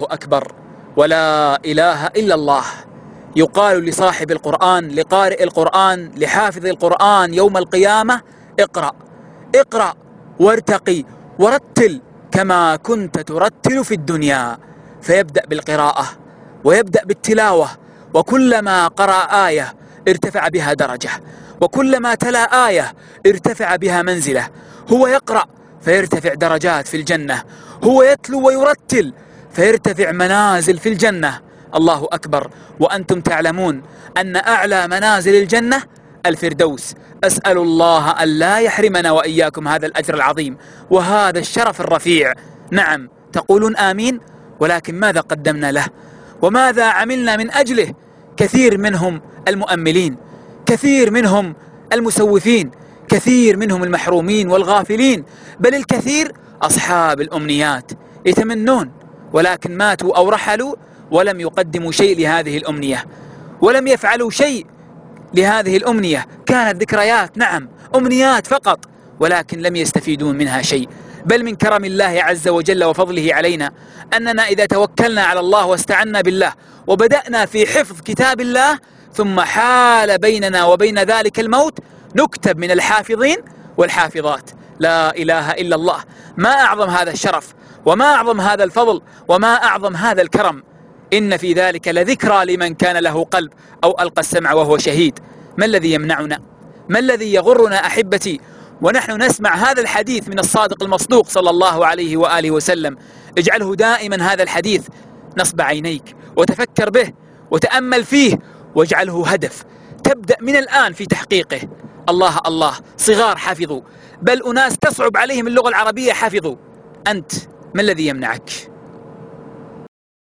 الله أكبر. ولا إله إلا الله. يقال لصاحب القرآن لقارئ القرآن لحافظ القرآن يوم القيامة اقرأ. اقرأ وارتقي. ورتل كما كنت ترتل في الدنيا. فيبدأ بالقراءة ويبدأ بالتلاوة. وكلما قرأ آية ارتفع بها درجة. وكلما تلا آية ارتفع بها منزلة. هو يقرأ فيرتفع درجات في الجنة. هو يتلو ويرتل فيرتفع منازل في الجنة. الله أكبر. وأنتم تعلمون أن أعلى منازل الجنة الفردوس. أسأل الله أن لا يحرمنا وإياكم هذا الأجر العظيم. وهذا الشرف الرفيع. نعم تقولون آمين ولكن ماذا قدمنا له؟ وماذا عملنا من أجله؟ كثير منهم المؤملين كثير منهم المسوفين كثير منهم المحرومين والغافلين بل الكثير أصحاب الأمنيات يتمنون ولكن ماتوا أو رحلوا ولم يقدموا شيء لهذه الأمنية. ولم يفعلوا شيء لهذه الأمنية. كانت ذكريات نعم أمنيات فقط ولكن لم يستفيدون منها شيء. بل من كرم الله عز وجل وفضله علينا أننا إذا توكلنا على الله واستعنا بالله وبدأنا في حفظ كتاب الله ثم حال بيننا وبين ذلك الموت نكتب من الحافظين والحافظات. لا إله إلا الله. ما أعظم هذا الشرف وما أعظم هذا الفضل وما أعظم هذا الكرم. إن في ذلك لذكرى لمن كان له قلب أو ألقى السمع وهو شهيد. ما الذي يمنعنا؟ ما الذي يغرنا أحبتي؟ ونحن نسمع هذا الحديث من الصادق المصدوق صلى الله عليه وآله وسلم. اجعله دائما هذا الحديث. نصب عينيك وتفكر به وتأمل فيه واجعله هدف. تبدأ من الآن في تحقيقه. الله الله صغار حفظوا بل أناس تصعب عليهم اللغة العربية حفظوا أنت ما الذي يمنعك؟